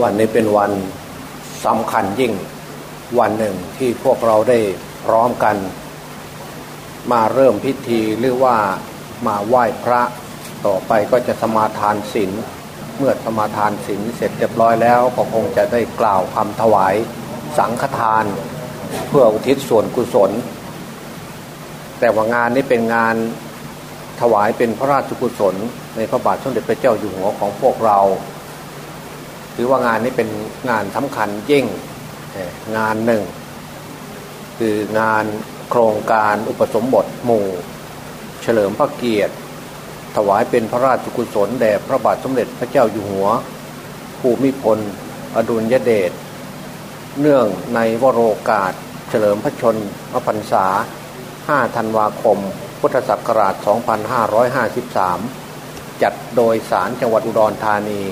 วันนี้เป็นวันสำคัญยิ่งวันหนึ่งที่พวกเราได้พร้อมกัน มาเริ่มพิธีหรือว่ามาไหว้พระต่อไปก็จะสมาทานศีลเมื่อสมาทานศีลเสร็จเรียบร้อยแล้วก็คงจะได้กล่าวคำถวายสังฆทาน เพื่ออุทิศส่วนกุศล แต่ว่างานนี้เป็นงานถวายเป็นพระราชกุศล ในพระบาทสมเด็จพระเจ้าอยู่หัวของพวกเรา ถือว่างานนี้เป็นงานสำคัญยิ่งงานหนึ่ง คืองานโครงการอุปสมบทหมู่ เฉลิมพระเกียรติ ถวายเป็นพระราชกุศลแด่พระบาทสมเด็จพระเจ้าอยู่หัว ภูมิพล อดุลยเดชเนื่องในวโรกาส เฉลิมพระชนมพรรษา 5 ธันวาคม พุทธศักราช 2553 จัดโดยสารจังหวัดอุดรธานี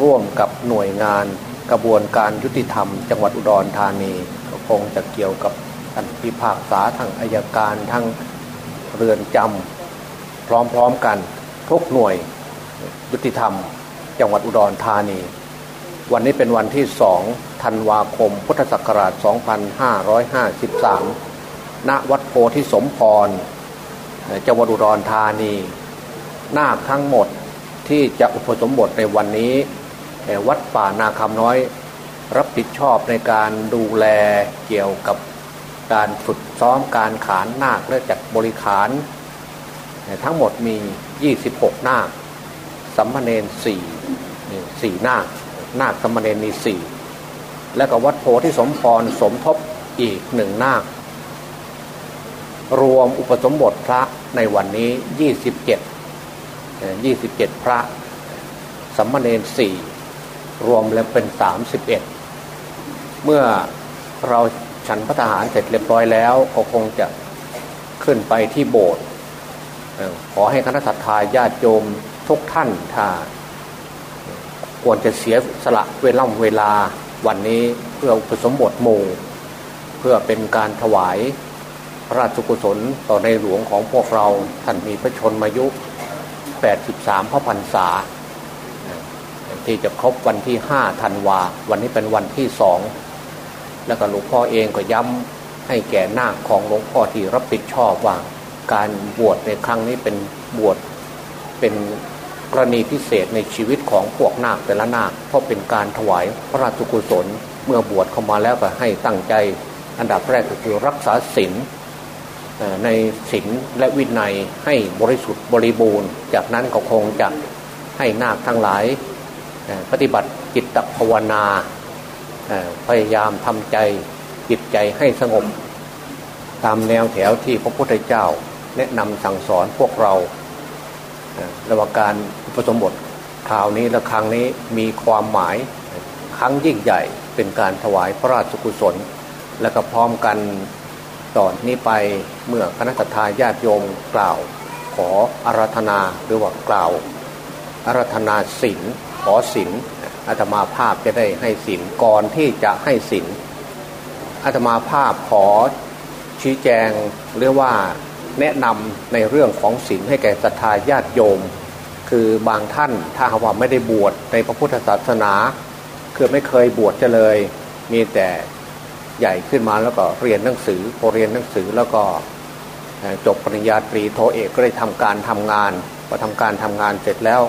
ร่วมกับหน่วยงานกระบวนการยุติธรรม จังหวัดอุดรธานีก็คงจะเกี่ยวกับท่านพิพากษาทางอายการทั้งเรือนจำพร้อมๆกันทุกหน่วยยุติธรรม จังหวัดอุดรธานี วันนี้เป็นวันที่สองธันวาคม พุทธศักราช 2553 ณ วัดโพธิสมพร จังหวัดอุดรธานี นาคทั้งหมดที่จะอุปสมบทในวันนี้ วัดป่านาคำน้อย รับผิดชอบในการดูแลเกี่ยวกับการฝึกซ้อมการขานนาคและจัดบริขาร ทั้งหมดมี 26 นาคสัมมาเนสี่สี่นาคนาคสัมมาเนมีสี่และก็วัดโพที่สมพรสมทบอีกหนึ่งนาครวมอุปสมบทพระในวันนี้ 27 27 พระสัมมาเนนสี่ รวมแล้วเป็นสามสิบเอ็ดเมื่อเราฉันพระทหารเสร็จเรียบร้อยแล้วก็คงจะขึ้นไปที่โบสถ์ขอให้คณะสัตยาญาติโยมทุกท่านถ้าควรจะเสียสละเวลาเวลาวันนี้เพื่ออุปสมบทหมู่เพื่อเป็นการถวายพระราชกุศลต่อในหลวงของพวกเราท่านมีพระชนมายุ 83 พระพรรษา ที่จะครบวันที่ห้าธันวา วันนี้เป็นวันที่สอง แล้วก็หลวงพ่อเองก็ย้ำให้แก่นาคของหลวงพ่อที่รับผิดชอบว่า การบวชในครั้งนี้เป็นบวชเป็นกรณีพิเศษในชีวิตของพวกนาคแต่ละนาคเพราะเป็นการถวายพระราชกุศล เมื่อบวชเข้ามาแล้วก็ให้ตั้งใจ อันดับแรกก็คือรักษาศีลในศีลและวินัยให้บริสุทธิ์บริบูรณ์ จากนั้นก็คงจะให้นาคทั้งหลาย ปฏิบัติจิตภาวนาพยายามทำใจจิตใจให้สงบ ตามแนวแถวที่พระพุทธเจ้า แนะนำสั่งสอนพวกเราระว่างการอุปสมบทคราวนี้และครั้งนี้มีความหมายครั้งยิ่งใหญ่เป็นการถวายพระราชกุศล และก็พร้อมกันต่อนนี้ไปเมื่อคณะทาญาติโยมกล่าว ขออารัธนาหรือว่ากล่าวอารัธนาศีล ขอศีลอาตมาภาพจะได้ให้ศีลก่อนที่จะให้ศีลอาตมาภาพขอชี้แจงเรียกว่าแนะนำในเรื่องของศีลให้แก่ศรัทธาญาติโยม คือบางท่านถ้าว่าไม่ได้บวชในพระพุทธศาสนา คือไม่เคยบวชจะเลย มีแต่ใหญ่ขึ้นมาแล้วก็เรียนหนังสือพอเรียนหนังสือแล้วก็จบปริญญาตรีโทเอกก็ได้ทำการทำงานพอทำการทำงานเสร็จแล้ว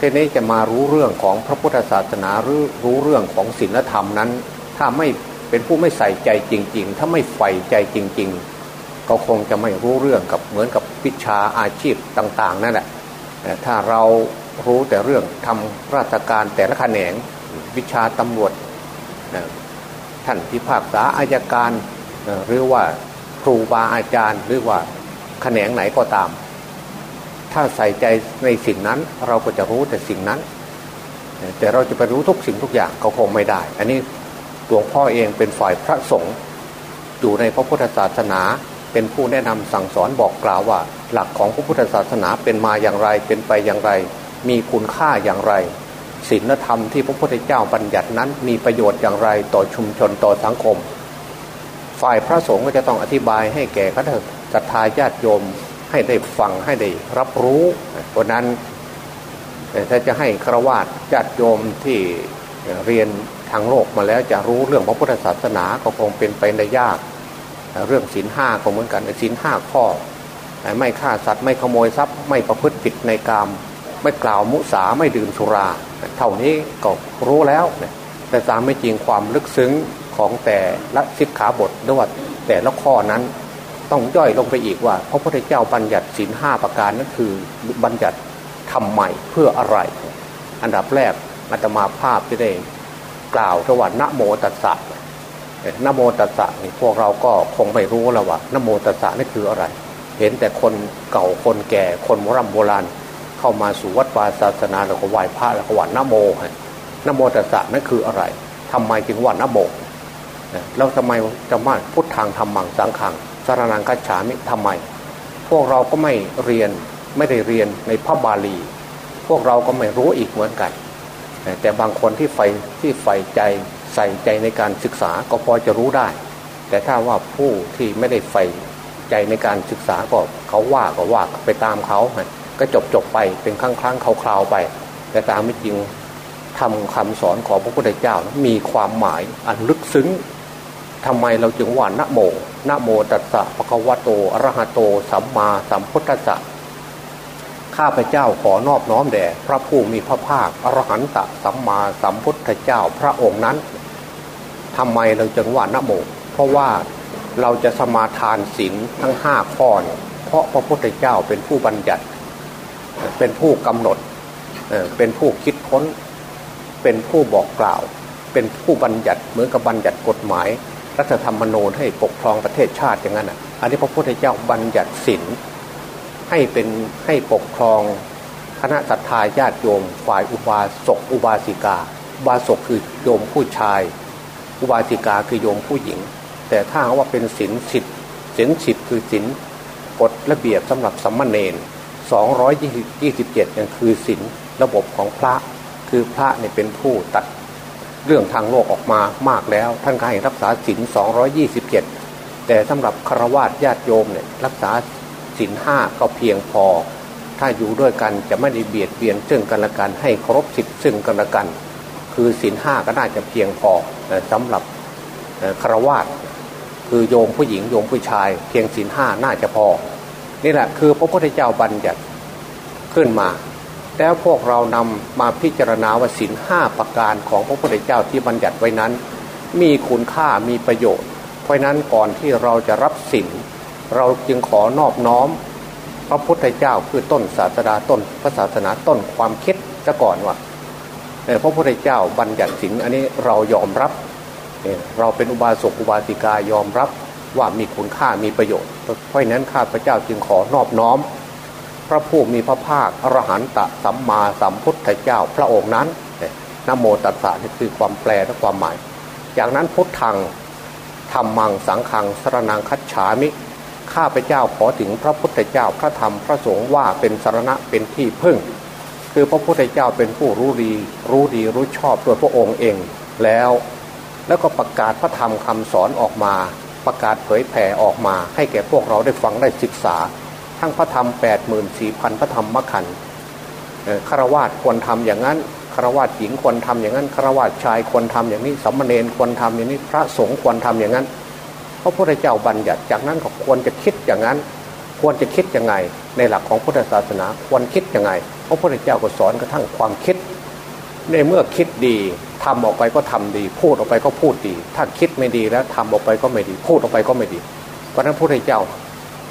ทีนี้จะมารู้เรื่องของพระพุทธศาสนาหรือรู้เรื่องของศีลธรรมนั้น ถ้าไม่เป็นผู้ไม่ใส่ใจจริง ๆ ถ้าไม่ใฝ่ใจจริง ๆ ก็คงจะไม่รู้เรื่องกับเหมือนกับวิชาอาชีพต่าง ๆ นั่นแหละถ้าเรารู้แต่เรื่องทำราชการแต่ละแขนงวิชาตำรวจท่านพิพากษาอายการหรือว่าครูบาอาจารย์ หรือว่าแขนงไหนก็ตาม ถ้าใส่ใจในสิ่งนั้น เราก็จะรู้แต่สิ่งนั้น แต่เราจะไปรู้ทุกสิ่งทุกอย่างเขาคงไม่ได้ อันนี้หลวงพ่อเองเป็นฝ่ายพระสงฆ์อยู่ในพระพุทธศาสนาเป็นผู้แนะนำสั่งสอนบอกกล่าวว่า หลักของพระพุทธศาสนาเป็นมาอย่างไร เป็นไปอย่างไร มีคุณค่าอย่างไรศีลธรรมที่พระพุทธเจ้าบัญญัตินั้น มีประโยชน์อย่างไรต่อชุมชนต่อสังคม ฝ่ายพระสงฆ์ก็จะต้องอธิบายให้แก่คณะสัตยาญาติโยม ให้ได้ฟังให้ได้รับรู้ เพราะนั้นถ้าจะให้ครวาญญาติโยมที่เรียนทางโลกมาแล้วจะรู้เรื่องพระพุทธศาสนาก็คงเป็นไปได้ยาก เรื่องศีลห้าก็เหมือนกันศีลห้าข้อ ไม่ฆ่าสัตว์ไม่ขโมยทรัพย์ ไม่ประพฤติผิดในกรรมไม่กล่าวมุสาไม่ดื่มสุรา เท่านี้ก็รู้แล้ว แต่ตามไม่จริงความลึกซึ้งของแต่ละสิกขาบทด้วยแต่ละข้อนั้น ต้องย่อยลงไปอีกว่า พระพุทธเจ้าบัญญัติศีลห้าประการนั้นคือบัญญัติทำใหม่เพื่ออะไร อันดับแรกอาตมาภาพจะได้กล่าวถวันะโมตัสสะนโมตัสสะนี่พวกเราก็คงไม่รู้แล้วว่านโมตัสสะนี่คืออะไร เห็นแต่คนเก่าคนแก่คนโบราณโบราณเข้ามาสู่วัดวาศาสนาแล้วก็ไหว้พระแล้วก็ว่านโมนโมตัสสะนั่นคืออะไรทำไมจึงว่านโมแล้วทำไมจะมาพุทธังธรรมังสังขัง สารนังคัจฉามิทำไม พวกเราก็ไม่เรียนไม่ได้เรียนในพระบาลี พวกเราก็ไม่รู้อีกเหมือนกัน แต่บางคนที่ใฝ่ที่ใฝ่ใจใส่ใจในการศึกษาก็พอจะรู้ได้ แต่ถ้าว่าผู้ที่ไม่ได้ใฝ่ใจในการศึกษาก็เขาว่าก็ว่าไปตามเขาก็จบจบไปเป็นครั้งครั้งคราวๆไป แต่ตามไม่จริงทำคำสอนของพระพุทธเจ้ามีความหมายอันลึกซึ้ง ทำไมเราจึงว่านะโมนะโมตัสสะภะคะวะโตอรหะโต สัมมาสัมพุทธัสสะข้าพเจ้าขอนอบน้อมแด่พระผู้มีพระภาคอรหันตสัมมาสัมพุทธเจ้าพระองค์นั้นทำไมเราจึงว่านะโม เพราะว่าเราจะสมาทานศีลทั้งห้าข้อเพราะพระพุทธเจ้าเป็นผู้บัญญัติ เป็นผู้กำหนดเป็นผู้คิดค้น เป็นผู้บอกกล่าว เป็นผู้บัญญัติเหมือนกับบัญญัติกฎหมาย รัฐธรรมนูญให้ปกครองประเทศชาติอย่างนั้นอะอันนี้พระพุทธเจ้าบัญญัติศีลให้เป็นให้ปกครองคณะสัตยาญาติโยม ฝ่ายอุบาสกอุบาสิกาอุบาสกคือโยมผู้ชาย อุบาสิกาคือโยมผู้หญิง แต่ถ้าว่าเป็นศีลสิทธิ์ศีลสิทธิ์คือศีลกฎระเบียบสำหรับสัมมาเนน227ยังคือศีลระบบของพระคือพระเนี่ยเป็นผู้ตัด เรื่องทางโลกออกมามากแล้ว ท่านก็ให้รักษาศีล227 แต่สำหรับคารวะญาติโยมเนี่ยรักษาศีลห้าก็เพียงพอ ถ้าอยู่ด้วยกันจะไม่ได้เบียดเบียนซึ่งกันและกันให้ครบสิบซึ่งกันและกัน คือศีลห้าก็น่าจะเพียงพอสำหรับคารวะคือโยมผู้หญิงโยมผู้ชาย เพียงศีลห้าน่าจะพอ นี่แหละคือพระพุทธเจ้าบัญญัติขึ้นมา แล้วพวกเรานำมาพิจารณาว่าสินห้าประการของพระพุทธเจ้าที่บัญญัติไว้นั้น มีคุณค่ามีประโยชน์ เพราะนั้นก่อนที่เราจะรับสินเราจึงขอนอบน้อม พระพุทธเจ้าคือต้นศาสนาต้นพระศาสนาต้นความคิดจะก่อนว่าพระพุทธเจ้าบัญญัติสินอันนี้เรายอมรับ เราเป็นอุบาสกอุบาสิกายอมรับว่ามีคุณค่ามีประโยชน์ เพราะนั้นข้าพเจ้าจึงขอนอบน้อม พระผู้มีพระภาคอรหันตสัมมาสัมพุทธเจ้าพระองค์นั้นนโมตัสสะนี่คือความแปลและความหมาย จากนั้นพุทธังธรรมังสังขังสรนังคัจฉามิ ข้าพเจ้าขอถึงพระพุทธเจ้าพระธรรมพระสงฆ์ว่าเป็นสารณะเป็นที่พึ่ง คือพระพุทธเจ้าเป็นผู้รู้ดี รู้ดีรู้ชอบด้วยพระองค์เองแล้วแล้วก็ประกาศพระธรรมคำสอนออกมา ประกาศเผยแผ่ออกมา ให้แก่พวกเราได้ฟังได้ศึกษา ทั้งพระธรรมแปดหมื่นสี่พันพระธรรมมขันคารวาสควรทำอย่างนั้นคารวาสหญิงควรทำอย่างนั้นคารวาสชายควรทำอย่างนี้สัมมาเนนควรทำอย่างนี้พระสงฆ์ควรทำอย่างนั้นพระพุทธเจ้าบัญญัติจากนั้นก็ควรจะคิดอย่างนั้น ควรจะคิดยังไง ในหลักของพุทธศาสนาควรคิดยังไงพระพุทธเจ้าก็สอนกระทั่งความคิด ในเมื่อคิดดีทำออกไปก็ทำดี พูดออกไปก็พูดดี ถ้าคิดไม่ดีแล้วทำออกไปก็ไม่ดี พูดออกไปก็ไม่ดีเพราะนั้นพระพุทธเจ้า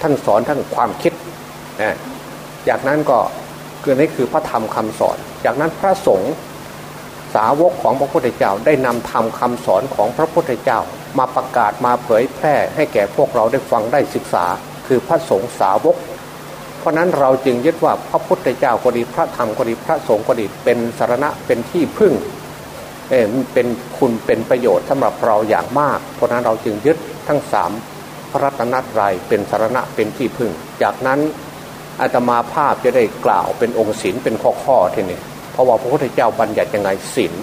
ท่านสอนท่านความคิดนะจากนั้นก็คือนี่คือพระธรรมคำสอน จากนั้นพระสงฆ์สาวกของพระพุทธเจ้าได้นำธรรมคาสอนของพระพุทธเจ้า มาประกาศมาเผยแพร่ให้แก่พวกเราได้ฟังได้ศึกษา คือพระสงฆ์สาวก เพราะนั้นเราจึงยึดว่าพระพุทธเจ้าก็ดีพระธรรมก็ดีพระสงฆ์ก็ดีเป็นสารณะเป็นที่พึ่งเออเป็นคุณเป็นประโยชน์สำหรับเราอย่างมาก เพราะนั้นเราจึงยึดทั้งสาม ระรัตนตรัยเป็นสารณะเป็นที่พึ่ง จากนั้นอาตมาภาพจะได้กล่าวเป็นองค์ศีลเป็นข้อข้อที่นี่เพราะว่าพระพุทธเจ้าบัญญัติยังไงศีล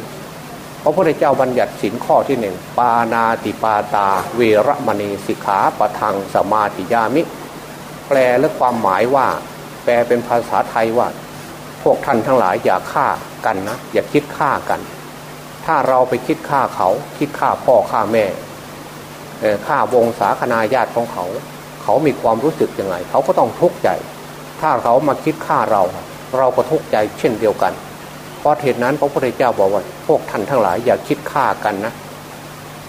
พระพุทธเจ้าบัญญัติศีลข้อที่หนึ่งปานาติปาตา เวรมณีสิกขาปะทังสมาติยามิ แปลและความหมายว่า แปลเป็นภาษาไทยว่า พวกท่านทั้งหลายอย่าฆ่ากันนะ อย่าคิดฆ่ากัน ถ้าเราไปคิดฆ่าเขา คิดฆ่าพ่อฆ่าแม่ ฆ่าวงศาคณาญาติของเขา เขามีความรู้สึกยังไง เขาก็ต้องทุกข์ใจ ถ้าเขามาคิดฆ่าเรา เราก็ทุกข์ใจเช่นเดียวกัน เพราะเหตุนั้นพระพุทธเจ้าบอกว่าพวกท่านทั้งหลายอย่าคิดฆ่ากันนะ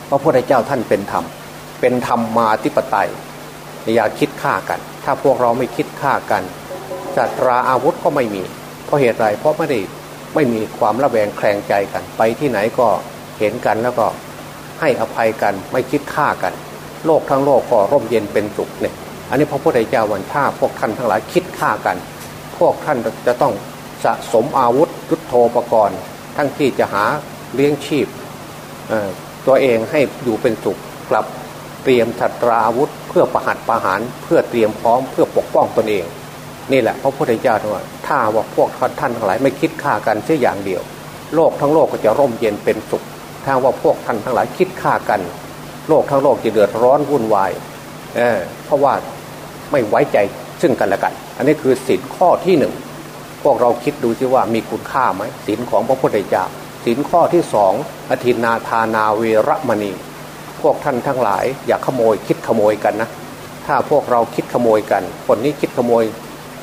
พระพุทธเจ้าท่านเป็นธรรมเป็นธรรมมาธิปไตยอย่าคิดฆ่ากัน ถ้าพวกเราไม่คิดฆ่ากันจัตราอาวุธก็ไม่มี เพราะเหตุไรเพราะไม่ได้ไม่มีความระแวงแคลงใจกัน ไปที่ไหนก็เห็นกันแล้วก็ ให้อภัยกันไม่คิดฆ่ากัน โลกทั้งโลกก็ร่มเย็นเป็นสุขเนี่ยอันนี้พระพุทธเจ้าวันท่าพวกท่านทั้งหลายคิดฆ่ากัน พวกท่านจะต้องสะสมอาวุธยุทโธปกรณ์ ทั้งที่จะหาเลี้ยงชีพตัวเองให้อยู่เป็นสุขกลับเตรียมถัตราอาวุธ เพื่อประหัตประหารเพื่อเตรียมพร้อมเพื่อปกป้องตนเอง นี่แหละพระพุทธเจ้าว่าถ้าว่าพวกท่านทั้งหลายไม่คิดฆ่ากันเสียอย่างเดียว โลกทั้งโลกก็จะร่มเย็นเป็นสุข ถ้าว่าพวกท่านทั้งหลายคิดฆ่ากัน โลกทั้งโลกจะเดือดร้อนวุ่นวายเเพราะว่าไม่ไว้ใจซึ่งกันและกัน อันนี้คือสินข้อที่หนึ่งพวกเราคิดดูสิว่ามีคุณค่าไหมสินของพระพุทธเจ้าสินข้อที่สองอธินาทานาเวรมณี พวกท่านทั้งหลาย อย่าขโมยคิดขโมยกันนะ ถ้าพวกเราคิดขโมยกัน คนนี้คิดขโมย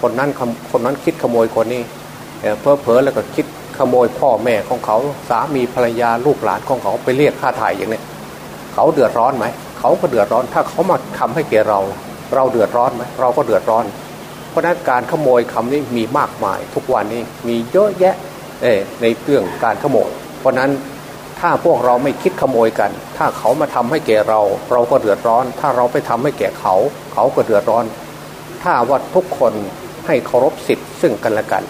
คนนั้นคนนั้นคิดขโมยคนนี้เพอเพอแล้วก็คิด ขโมยพ่อแม่ของเขาสามีภรรยาลูกหลานของเขาไปเรียกค่าถ่ายอย่างนี้เขาเดือดร้อนไหมเขาก็เดือดร้อนถ้าเขามาทำให้แกเรา เราเดือดร้อนไหมเราก็เดือดร้อน เพราะนั้นการขโมยคำนี้มีมากมาย ทุกวันนี้มีเยอะแยะในเรื่องการขโมย เพราะนั้นถ้าพวกเราไม่คิดขโมยกัน ถ้าเขามาทำให้แก่เรา เราก็เดือดร้อน ถ้าเราไปทำให้แก่เขา เขาก็เดือดร้อน ถ้าว่าทุกคนให้เคารพสิทธิ์ซึ่งกันและกัน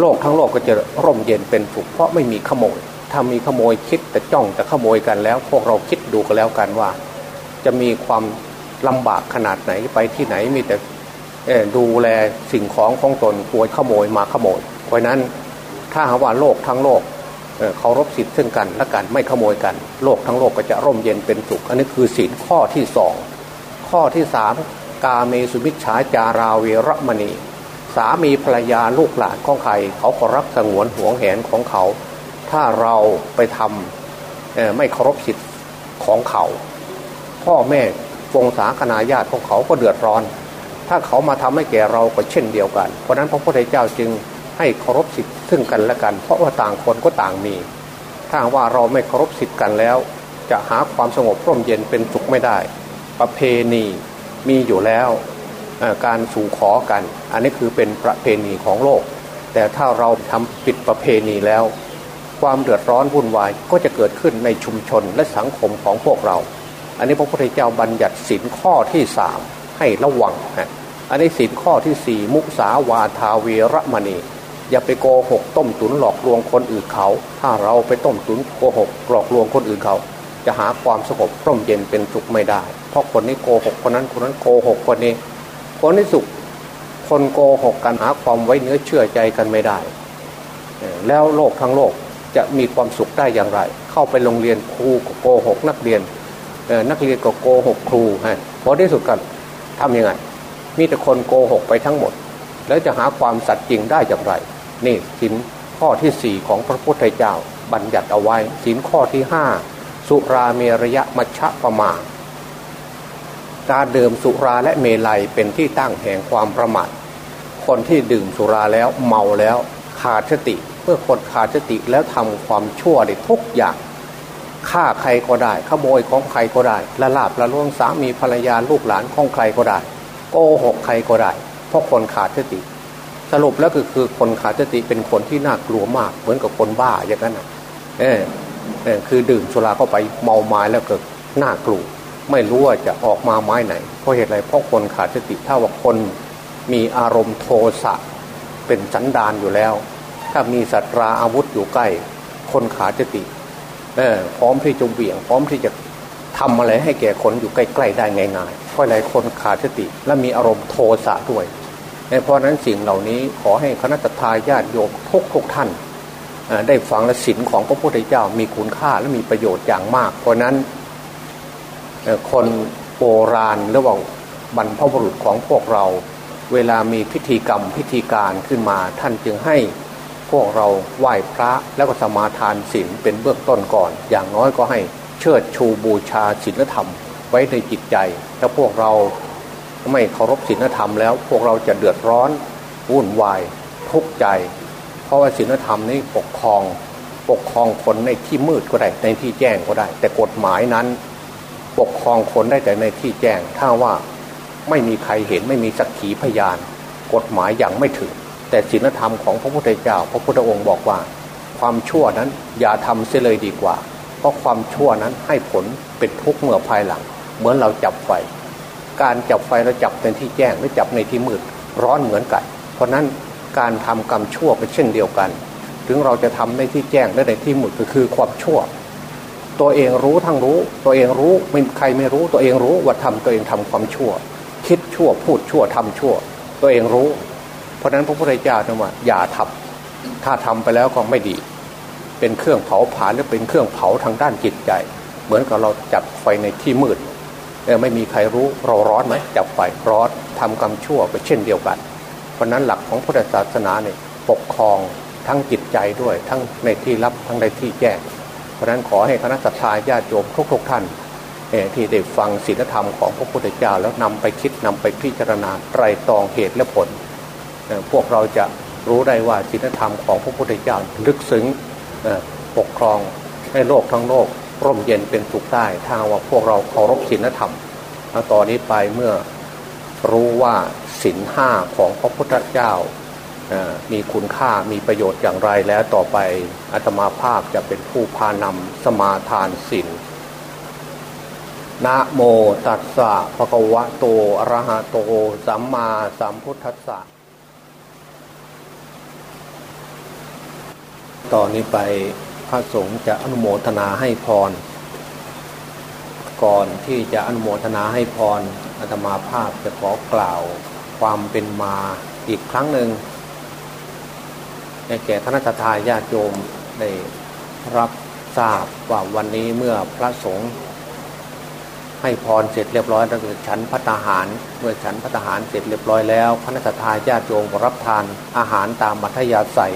โลกทั้งโลกก็จะร่มเย็นเป็นสุขเพราะไม่มีขโมย ถ้ามีขโมยคิดแต่จ้องแต่ขโมยกันแล้ว พวกเราคิดดูกันแล้วกันว่า จะมีความลำบากขนาดไหนไปที่ไหนมีแต่ดูแลสิ่งของของตนกลัวขโมยมาขโมย เพราะนั้นถ้าหาว่าโลกทั้งโลกเคารพสิทธิ์ซึ่งกันและกันไม่ขโมยกัน โลกทั้งโลกก็จะร่มเย็นเป็นสุข อันนี้คือศีลข้อที่สองข้อที่สามกาเมสุมิชฌาจาราเวรมณี สามีภรรยาลูกหลานของใครเขาก็รักสงวนห่วงแหนของเขา ถ้าเราไปทำไม่เคารพสิทธิ์ของเขา พ่อแม่วงศาคณาญาติของเขาก็เดือดร้อน ถ้าเขามาทำให้แก่เราก็เช่นเดียวกัน เพราะนั้นพระพุทธเจ้าจึงให้เคารพสิทธิ์ซึ่งกันและกัน เพราะว่าต่างคนก็ต่างมี ถ้าว่าเราไม่เคารพสิทธิ์กันแล้ว จะหาความสงบร่มเย็นเป็นสุขไม่ได้ ประเพณีมีอยู่แล้ว การสู่ขอกัน อันนี้คือเป็นประเพณีของโลก แต่ถ้าเราทำปิดประเพณีแล้ว ความเดือดร้อนวุ่นวายก็จะเกิดขึ้นในชุมชนและสังคมของพวกเรา อันนี้พระพุทธเจ้าบัญญัติสินข้อที่สามให้ระวังฮะอันนี้สินข้อที่สี่มุสาวาทาเวรมณี อย่าไปโกหกต้มตุนหลอกลวงคนอื่นเขา ถ้าเราไปต้มตุนโกหกหลอกลวงคนอื่นเขา จะหาความสงบร่มเย็นเป็นสุขไม่ได้ เพราะคนนี้โกหกคนนั้นคนนั้นโกหกคนนี้ คนนี้สุขคนโกหกกันหาความไว้เนื้อเชื่อใจกันไม่ได้ แล้วโลกทั้งโลกจะมีความสุขได้อย่างไร เข้าไปโรงเรียนครูโกหกนักเรียนนักเรียนก็โกหกครูฮะพอที่สุดกันทํำยังไง มีแต่คนโกหกไปทั้งหมด แล้วจะหาความสัตย์จริงได้อย่างไร นี่สินข้อที่สี่ของพระพุทธเจ้าบัญญัติเอาไว้สินข้อที่ห้าสุราเมรยะมัชฌะประมา การดื่มสุราและเมลัยเป็นที่ตั้งแห่งความประมาทคนที่ดื่มสุราแล้วเมาแล้วขาดสติเมื่อคนขาดสติแล้วทำความชั่วได้ทุกอย่างฆ่าใครก็ได้ขโมยของใครก็ได้ละลาบละล่วงสามีภรรยาลูกหลานของใครก็ได้ โกหกใครก็ได้ เพราะคนขาดสติ สรุปแล้วก็คือคนขาดสติเป็นคนที่น่ากลัวมาก เหมือนกับคนบ้าอย่างนั้นเออเออคือดื่มสุราเข้าไปเมาไม้แล้วเกิดน่ากลัว ไม่รู้ว่าจะออกมาไม้ไหน เพราะเหตุไรเพราะคนขาดสติถ้าว่าคนมีอารมณ์โทสะเป็นสันดานอยู่แล้ว ถ้ามีสัตราอาวุธอยู่ใกล้ คนขาดสติเออพร้อมที่จะเบี่ยง พร้อมที่จะทำอะไรให้แก่คนอยู่ใกล้ๆได้ง่ายๆเพราะหลายคนขาดสติ และมีอารมณ์โทสะด้วยเพราะนั้นสิ่งเหล่านี้ขอให้คณะทาญาติโยมทุกทุกท่าน ได้ฟังและศีลของพระพุทธเจ้ามีคุณค่าและมีประโยชน์อย่างมาก เพราะนั้น คนโบราณหรือว่าบรรพบุรุษของพวกเรา เวลามีพิธีกรรมพิธีการขึ้นมา ท่านจึงให้พวกเราไหว้พระแล้วก็สมาทานศีลเป็นเบื้องต้นก่อน อย่างน้อยก็ให้เชิดชูบูชาศีลธรรมไว้ในจิตใจ ถ้าพวกเราไม่เคารพศีลธรรมแล้ว พวกเราจะเดือดร้อนวุ่นวายทุกข์ใจ เพราะว่าศีลธรรมนี้ปกครอง ปกครองคนในที่มืดก็ได้ในที่แจ้งก็ได้ แต่กฎหมายนั้น ปกครองคนได้แต่ในที่แจ้ง ถ้าว่าไม่มีใครเห็นไม่มีสักขีพยาน กฎหมายยังไม่ถึง แต่ศีลธรรมของพระพุทธเจ้า พระพุทธองค์บอกว่า ความชั่วนั้นอย่าทำเสียเลยดีกว่า เพราะความชั่วนั้นให้ผลเป็นทุกข์เมื่อภายหลัง เหมือนเราจับไฟ การจับไฟเราจับในที่แจ้งหรือจับในที่มืดร้อนเหมือนกัน เพราะนั้นการทำกรรมชั่วเป็นเช่นเดียวกัน ถึงเราจะทำในที่แจ้งและในที่มืดก็คือความชั่ว ตัวเองรู้ทั้งรู้ ตัวเองรู้ไม่ใครไม่รู้ ตัวเองรู้ว่าทำตัวเองทำความชั่ว คิดชั่วพูดชั่วทำชั่ว ตัวเองรู้ เพราะนั้นพระพุทธเจ้าเนี่ยว่าอย่าทำถ้าทำไปแล้วก็ไม่ดี เป็นเครื่องเผาผลาญหรือเป็นเครื่องเผาทางด้านจิตใจ เหมือนกับเราจับไฟในที่มืดไม่มีใครรู้เราร้อนไหมจับไฟร้อนทำกรรมชั่วไปเช่นเดียวกัน เพราะนั้นหลักของพุทธศาสนาเนี่ยปกครองทั้งจิตใจด้วยทั้งในที่รับทั้งในที่แจ้ง เพราะนั้นขอให้คณะสัตยาญาติโยมทุกๆท่านที่ได้ฟังศีลธรรมของพระพุทธเจ้าแล้วนำไปคิดนำไปพิจารณาไตรตรองเหตุและผล พวกเราจะรู้ได้ว่าศีลธรรมของพระพุทธเจ้าลึกซึ้งปกครองให้โลกทั้งโลกร่มเย็นเป็นสุขได้ถ้าว่าพวกเราเคารพศีลธรรมตอนนี้ไปเมื่อรู้ว่าศีลห้าของพระพุทธเจ้า มีคุณค่ามีประโยชน์อย่างไรแล้วต่อไปอาตมาภาพจะเป็นผู้พานำสมาทานศีลนะโมตัสสะภะคะวะโตอะระหะโต สัมมาสัมพุทธัสสะต่อนนี้ไปพระสงฆ์จะอนุโมทนาให้พร ก่อนที่จะอนุโมทนาให้พรอาตมาภาพจะขอกล่าวความเป็นมาอีกครั้งหนึ่ง แก่คณะทาญาติโยมได้รับทราบว่าวันนี้เมื่อพระสงฆ์ให้พรเสร็จเรียบร้อยแล้วฉันพัตหาร เมื่อฉันพัตหารเสร็จเรียบร้อยแล้วคณะทาญาติโยมรับทานอาหารตามมัธยาศัย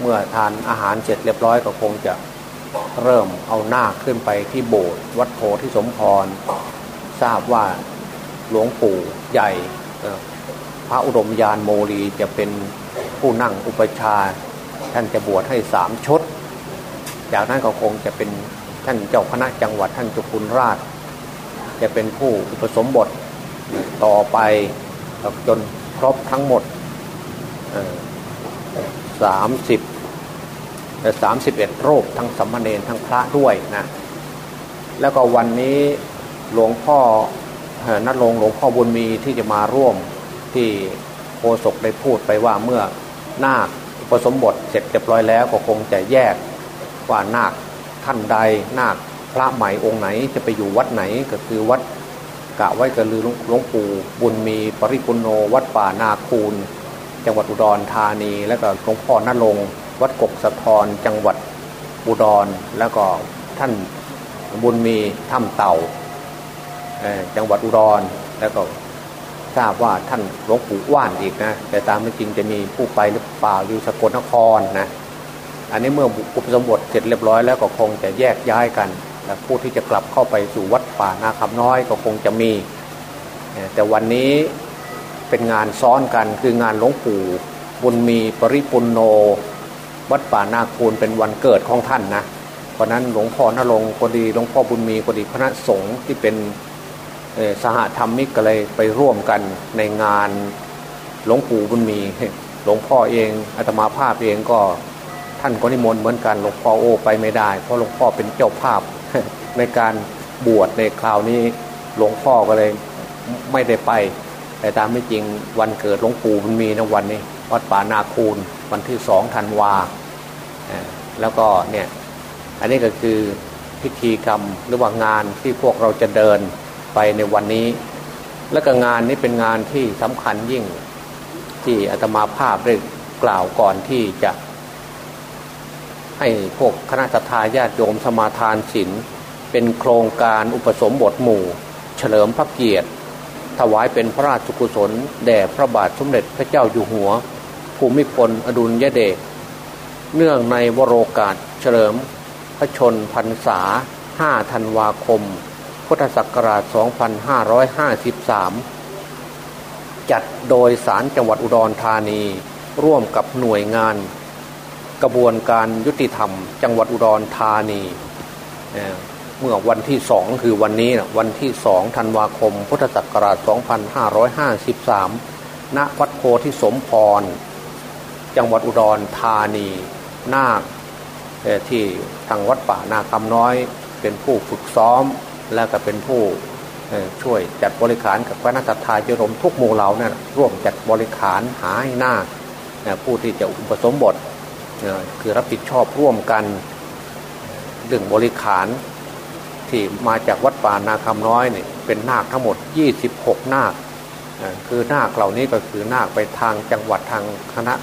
เมื่อทานอาหารเสร็จเรียบร้อยก็คงจะเริ่มเอาหน้าขึ้นไปที่โบสถ์วัดโพธิสมพร ทราบว่าหลวงปู่ใหญ่พระอุดมยานโมลีจะเป็น ผู้นั่งอุปชาท่านจะบวชให้สามชด จากนั้นก็คงจะเป็นท่านเจ้าคณะจังหวัดท่านจุกุลราช จะเป็นผู้อุปสมบทต่อไปจนครบทั้งหมดสามสิบสามสิบเอ็ดรูปทั้งสัมมาเนนทั้งพระด้วยนะแล้วก็วันนี้หลวงพ่อนัดลงหลวงพ่อบุญมีที่จะมาร่วมที่โฆษกได้พูดไปว่าเมื่อ นาคผสมบทเสร็จเรียบร้อยแล้วก็คงจะแยกว่านาคท่านใดนาคพระใหม่องค์ไหนจะไปอยู่วัดไหนก็คือวัดกะไว้กระลือหลวงปู่บุญมีปริปุโนวัดป่านาคูลจังหวัดอุดรธานี แล้วก็หลวงพ่อนรงวัดกกสะทอนจังหวัดอุดร แล้วก็ท่านบุญมีถ้ำเต่าจังหวัดอุดรแล้วก็ ทราบว่าท่านหลวงปู่ว่านอีกนะ แต่ตามไม่จริงจะมีผู้ไปหรือเปล่าอยู่สกลนครนะ อันนี้เมื่ออุปสมบทเสร็จเรียบร้อยแล้วก็คงจะแยกย้ายกันและผู้ที่จะกลับเข้าไปสู่วัดป่านาคำน้อยก็คงจะมี แต่วันนี้เป็นงานซ้อนกันคืองานหลวงปู่บุญมีปริปุนโน วัดป่านาคูลเป็นวันเกิดของท่านนะ เพราะนั้นหลวงพ่อนรงก็ดีหลวงพ่อบุญมีก็ดีคณะสงฆ์ที่เป็น สหธรรมิกก็เลยไปร่วมกันในงานหลวงปู่บุญมีหลวงพ่อเองอาตมาภาพเองก็ท่านก็นิมนต์เหมือนกันหลวงพ่อโอไปไม่ได้ เพราะหลวงพ่อเป็นเจ้าภาพในการบวชในคราวนี้หลวงพ่อก็เลยไม่ได้ไป แต่ตามไม่จริงวันเกิดหลวงปู่บุญมีในวันนี้วัดป่านาคูลวันที่สองธันวาแล้วก็เนี่ยอันนี้ก็คือพิธีกรรมหรือว่างานที่พวกเราจะเดิน ไปในวันนี้ และก็งานนี้เป็นงานที่สำคัญยิ่งที่อาตมาภาพได้กล่าวก่อนที่จะให้พวกคณะทาญาติโยมสมาทานศีลเป็นโครงการอุปสมบทหมู่ เฉลิมพระเกียรติ ถวายเป็นพระราชกุศล แด่พระบาทสมเด็จพระเจ้าอยู่หัว ภูมิพลอดุลยเดชเนื่องในวโรกาสเฉลิมพระชนพรรษา 5 ธันวาคม พุทธศักราช 2553 จัดโดยสารจังหวัดอุดรธานี ร่วมกับหน่วยงาน กระบวนการยุติธรรม จังหวัดอุดรธานีเมื่อวันที่สองคือวันนี้นะวันที่สองธันวาคม พุทธศักราช 2553 ณ วัดโพธิสมพร จังหวัดอุดรธานีนาคที่ทางวัดป่านาคำน้อยเป็นผู้ฝึกซ้อม และก็เป็นผู้ช่วยจัดบริขารกับพระนักทายรมทุกหมู่เหล่านะั้นร่วมจัดบริขารหาให้หน้าผู้ที่จะอุปสมบทคือรับผิดชอบร่วมกันเรื่องบริขารที่มาจากวัดป่านาคำน้อยเนี่ยเป็นนาคทั้งหมด 26 นาคคือนาคเหล่านี้ก็คือนาคไปทางจังหวัดทางคณะ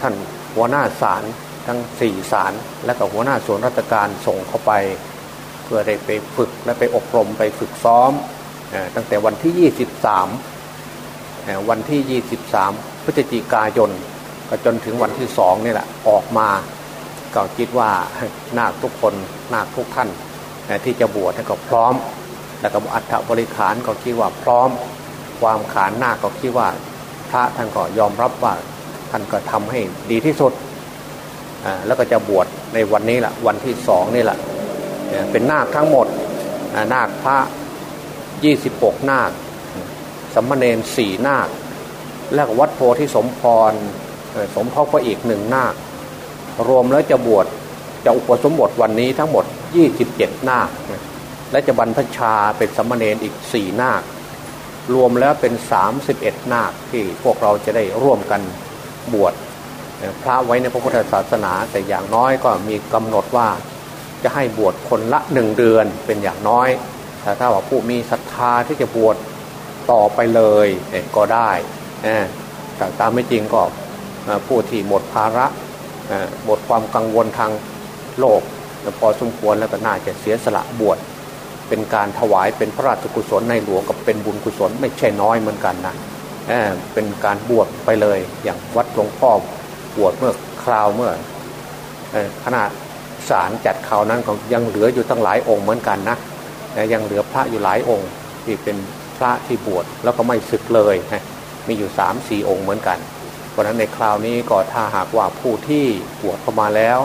ท่านหัวหน้าศาลทั้งสี่ศาลและกับหัวหน้าส่วนราชการส่งเข้าไป พื่อได้ไปฝึกและไปอบรมไปฝึกซ้อม ตั้งแต่วันที่ 23 วันที่ 23 พฤศจิกายนก็จนถึงวันที่สองนี่แหละออกมาก็คิดว่านาคทุกคนนาคทุกท่านที่จะบวชก็พร้อม แล้วก็อัฐบริขารก็คิดว่าพร้อม ความขานนาคก็คิดว่าพระท่านก็ยอมรับว่าท่านก็ทำให้ดีที่สุดแล้วก็จะบวชในวันนี้แหละวันที่สองนี่แหละ เป็นนาคทั้งหมดนาคพระยี่สิบหกนาคสัมมาเนนสี่นาค แล้ววัดโพธิสมพรสมทบพระอีกหนึ่งนาค รวมแล้วจะบวชจะอุปสมบทวันนี้ทั้งหมด 27 นาค และจะบรรพชาเป็นสัมมาเนนอีก4นาค รวมแล้วเป็น 31 นาคที่พวกเราจะได้ร่วมกันบวชพระไว้ในพระพุทธศาสนาแต่อย่างน้อยก็มีกำหนดว่า จะให้บวชคนละหนึ่งเดือนเป็นอย่างน้อย แต่ถ้าว่าผู้มีศรัทธาที่จะบวชต่อไปเลยก็ได้แต่ตามไม่จริงก็ผู้ที่หมดภาระหมดความกังวลทางโลกพอสมควรแล้วก็น่าจะเสียสละบวชเป็นการถวายเป็นพระราชกุศลในหลวงกับเป็นบุญกุศลไม่ใช่น้อยเหมือนกันนะเเป็นการบวชไปเลยอย่างวัดหลวงพ่อบวชเมื่อคราวเมื่อขนาด ศาลจัดคราวนั้นก็ยังเหลืออยู่ตั้งหลายองค์เหมือนกันนะยังเหลือพระอยู่หลายองค์ที่เป็นพระที่บวชแล้วก็ไม่ศึกเลยมีอยู่สามสี่องค์เหมือนกัน เพราะนั้นในคราวนี้ก็ถ้าหากว่าผู้ที่บวชเข้ามาแล้ว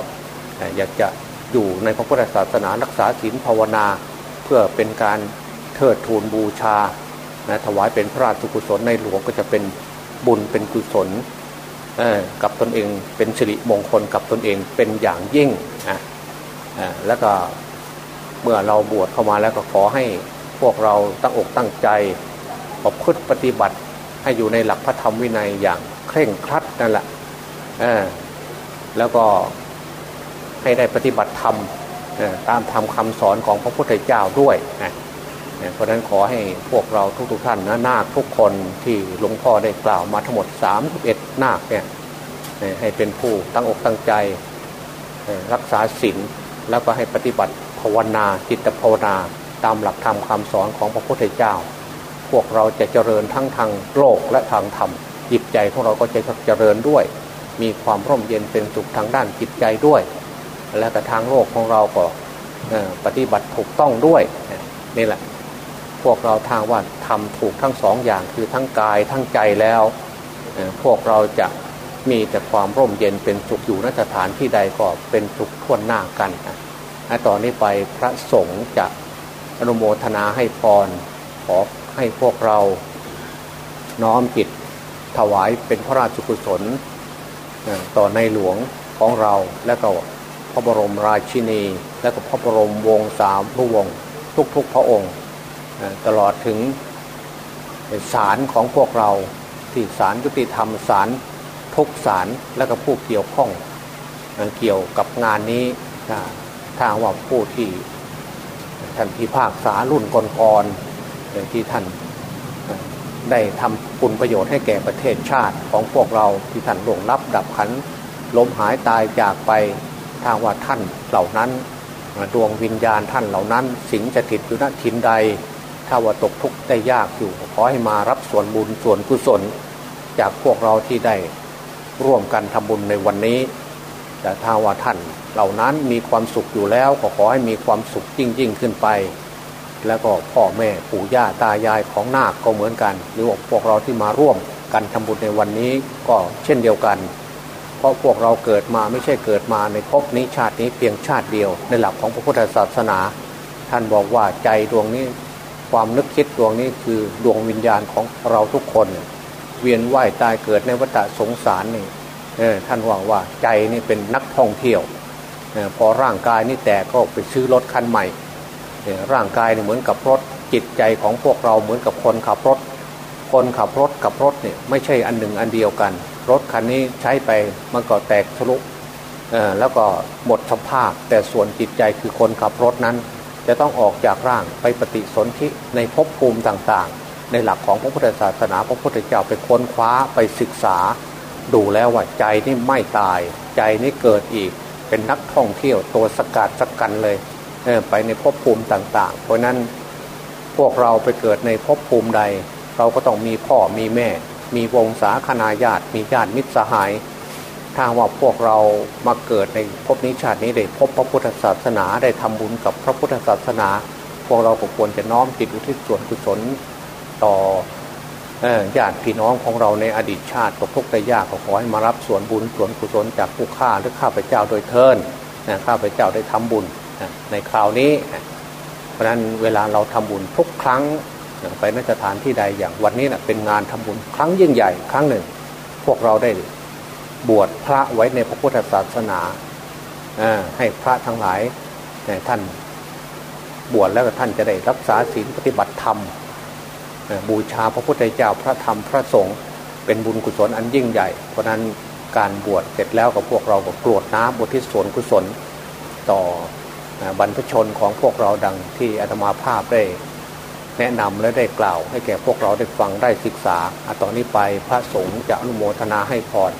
อยากจะอยู่ในพระพุทธศาสนารักษาศีลภาวนา เพื่อเป็นการเทิดทูนบูชานะถวายเป็นพระราชกุศลในหลวงก็จะเป็นบุญเป็นกุศล กับตนเองเป็นสิริมงคลกับตนเองเป็นอย่างยิ่งนะแล้วก็เมื่อเราบวชเข้ามาแล้วก็ขอให้พวกเราตั้งอกตั้งใจประพฤติปฏิบัติให้อยู่ในหลักพระธรรมวินัยอย่างเคร่งครัดนั่นแหละแล้วก็ให้ได้ปฏิบัติธรรมตามธรรมคาสอนของพระพุทธเจ้าด้วยนะ เพราะนั้นขอให้พวกเราทุกๆท่านนะนาคทุกคนที่หลวงพ่อได้กล่าวมาทั้งหมด 31 นาคเนี่ยให้เป็นผู้ตั้งอกตั้งใจ รักษาศีลแล้วก็ให้ปฏิบัติภาวนาจิตภาวนาตามหลักธรรมคำสอนของพระพุทธเจ้า พวกเราจะเจริญทั้งทางโลกและทางธรรมจิตใจของเราก็จะเจริญด้วย มีความร่มเย็นเป็นสุขทางด้านจิตใจด้วย และกระทางโลกของเราก็ปฏิบัติถูกต้องด้วยนี่แหละ พวกเราทางว่าทำถูกทั้งสองอย่างคือทั้งกายทั้งใจแล้ว พวกเราจะมีแต่ความร่มเย็นเป็นสุขอยู่นสถานที่ใดก็เป็นสุขทั่วหน้ากันนะต่อนนี้ไปพระสงฆ์จะอนุโมทนาให้พรขอให้พวกเราน้อมจิตถวายเป็นพระราชกุศลต่อในหลวงของเราและก็ระบรมราชินี และก็พระบรมวงศานุวงศ์ทุกๆพระองค์ ตลอดถึงศาลของพวกเราที่ศาลยุติธรรมศาลทุกศาลและก็ผู้เกี่ยวข้องเกี่ยวกับงานนี้ถ้าว่าผู้ที่ท่านพิพากษารุ่นก่อนๆที่ท่านได้ทำปุญประโยชน์ให้แก่ประเทศชาติของพวกเราที่ท่านหลงรับดับขันล้มหายตายจากไปถ้าว่าท่านเหล่านั้นดวงวิญญาณท่านเหล่านั้น สิงจะติดอยู่ณทินใด ถ้าว่าตกทุกข์ได้ยากอยู่ ขอให้มารับส่วนบุญส่วนกุศล จากพวกเราที่ได้ร่วมกันทำบุญในวันนี้ แต่ถ้าว่าท่านเหล่านั้นมีความสุขอยู่แล้วก็ขอให้มีความสุขยิ่งยิ่งขึ้นไป แล้วก็พ่อแม่ปู่ย่าตายายของนาคก็เหมือนกัน หรือว่าพวกเราที่มาร่วมกันทำบุญในวันนี้ก็เช่นเดียวกัน เพราะพวกเราเกิดมาไม่ใช่เกิดมาในภพนี้ชาตินี้เพียงชาติเดียว ในหลักของพระพุทธศาสนา ท่านบอกว่าใจดวงนี้ ความนึกคิดดวงนี้คือดวงวิญญาณของเราทุกคน เวียนว่ายตายเกิดในวัฏสงสารนี่ท่านว่าว่าใจนี่เป็นนักท่องเที่ยวพอร่างกายนี่แตกก็ไปซื้อรถคันใหม่ ร่างกายนี่ยเหมือนกับรถจิตใจของพวกเราเหมือนกับคนขับรถ คนขับรถกับรถเนี่ยไม่ใช่อันหนึ่งอันเดียวกัน รถคันนี้ใช้ไปมันก็แตกทะลุแล้วก็หมดสภาพแต่ส่วนจิตใจคือคนขับรถนั้น จะต้องออกจากร่างไปปฏิสนธิในภพภูมิต่างๆ ในหลักของพระพุทธศาสนาพระพุทธเจ้าไปค้นคว้าไปศึกษา ดูแล้วว่าใจนี่ไม่ตาย ใจนี่เกิดอีก เป็นนักท่องเที่ยวตัวสกัดสกันเลยไปในภพภูมิต่าง ๆ เพราะนั้นพวกเราไปเกิดในภพภูมิใด เราก็ต้องมีพ่อมีแม่ มีวงศาคณาญาติ มีญาติมิตรสหาย ถ้าว่าพวกเรามาเกิดในภพนี้ชาตินี้ได้พบพระพุทธศาสนาได้ทำบุญกับพระพุทธศาสนา พวกเราก็ควรจะน้อมจิตอุทิศส่วนกุศลต่อญาติพี่น้องของเราในอดีตชาติตกทุกข์ได้ยากขอให้มารับส่วนบุญส่วนกุศลจากผู้ฆ่าหรือข้าพเจ้าโดยเทินข้าพเจ้าได้ทำบุญในคราวนี้ เพราะนั้นเวลาเราทำบุญทุกครั้งไปนสถานที่ใดอย่างวันนี้นะเป็นงานทำบุญครั้งยิ่งใหญ่ครั้งหนึ่ง พวกเราได้ บวชพระไว้ในพระพุทธศาสนาให้พระทั้งหลายท่านบวชแล้วท่านจะได้รักษาศีลปฏิบัติธรรม บูชาพระพุทธเจ้าพระธรรมพระสงฆ์เป็นบุญกุศลอันยิ่งใหญ่ เพราะนั้นการบวชเสร็จแล้วกับพวกเราก็กรวดน้ำบทที่ส่วนกุศล ต่อบรรพชนของพวกเราดังที่อาตมาภาพได้ แนะนำและได้กล่าว ให้แก่พวกเราได้ฟังได้ศึกษาตอนนี้ไปพระสงฆ์จะอนุโมทนาให้พร